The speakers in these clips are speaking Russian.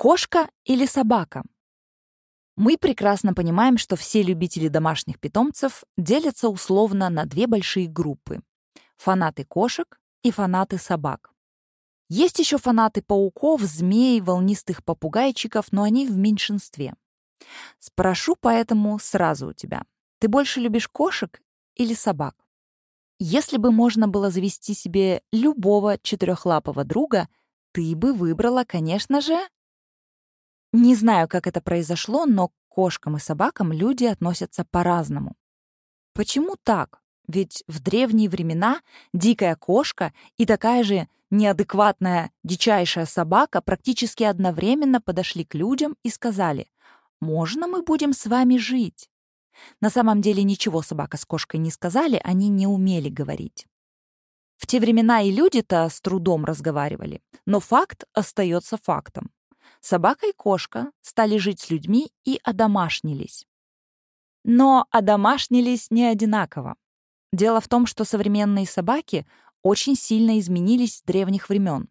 Кошка или собака? Мы прекрасно понимаем, что все любители домашних питомцев делятся условно на две большие группы — фанаты кошек и фанаты собак. Есть еще фанаты пауков, змей, волнистых попугайчиков, но они в меньшинстве. Спрошу поэтому сразу у тебя. Ты больше любишь кошек или собак? Если бы можно было завести себе любого четырехлапого друга, ты бы выбрала, конечно же, не знаю, как это произошло, но к кошкам и собакам люди относятся по-разному. Почему так? Ведь в древние времена дикая кошка и такая же неадекватная дичайшая собака практически одновременно подошли к людям и сказали «Можно мы будем с вами жить?» На самом деле ничего собака с кошкой не сказали, они не умели говорить. В те времена и люди-то с трудом разговаривали, но факт остается фактом. Собака и кошка стали жить с людьми и одомашнились. Но одомашнились не одинаково. Дело в том, что современные собаки очень сильно изменились с древних времен.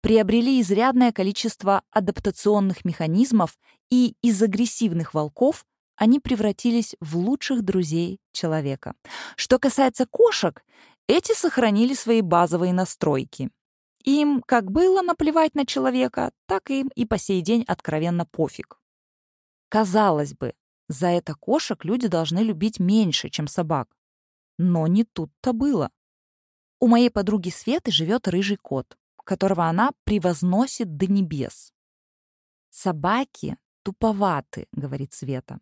Приобрели изрядное количество адаптационных механизмов, и из агрессивных волков они превратились в лучших друзей человека. Что касается кошек, эти сохранили свои базовые настройки. Им как было наплевать на человека, так им и по сей день откровенно пофиг. Казалось бы, за это кошек люди должны любить меньше, чем собак. Но не тут-то было. У моей подруги Светы живет рыжий кот, которого она превозносит до небес. «Собаки туповаты», — говорит Света.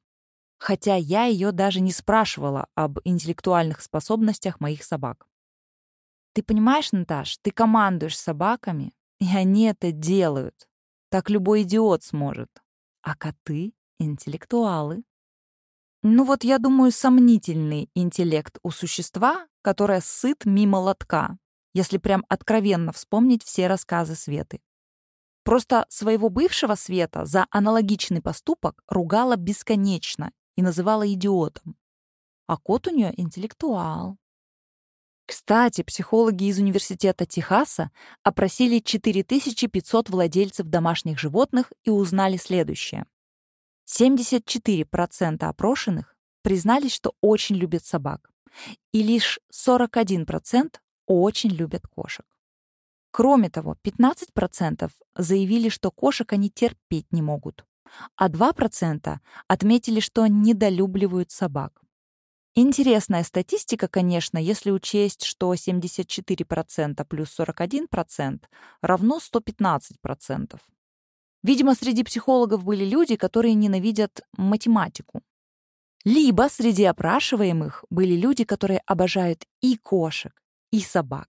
Хотя я ее даже не спрашивала об интеллектуальных способностях моих собак. Ты понимаешь, Наташ, ты командуешь собаками, и они это делают. Так любой идиот сможет. А коты — интеллектуалы. Ну вот, я думаю, сомнительный интеллект у существа, которое сыт мимо лотка, если прям откровенно вспомнить все рассказы Светы. Просто своего бывшего Света за аналогичный поступок ругала бесконечно и называла идиотом. А кот у нее интеллектуал. Кстати, психологи из Университета Техаса опросили 4500 владельцев домашних животных и узнали следующее. 74% опрошенных признались, что очень любят собак, и лишь 41% очень любят кошек. Кроме того, 15% заявили, что кошек они терпеть не могут, а 2% отметили, что недолюбливают собак. Интересная статистика, конечно, если учесть, что 74% плюс 41% равно 115%. Видимо, среди психологов были люди, которые ненавидят математику. Либо среди опрашиваемых были люди, которые обожают и кошек, и собак.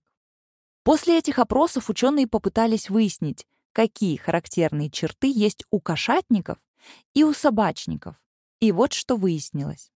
После этих опросов ученые попытались выяснить, какие характерные черты есть у кошатников и у собачников. И вот что выяснилось.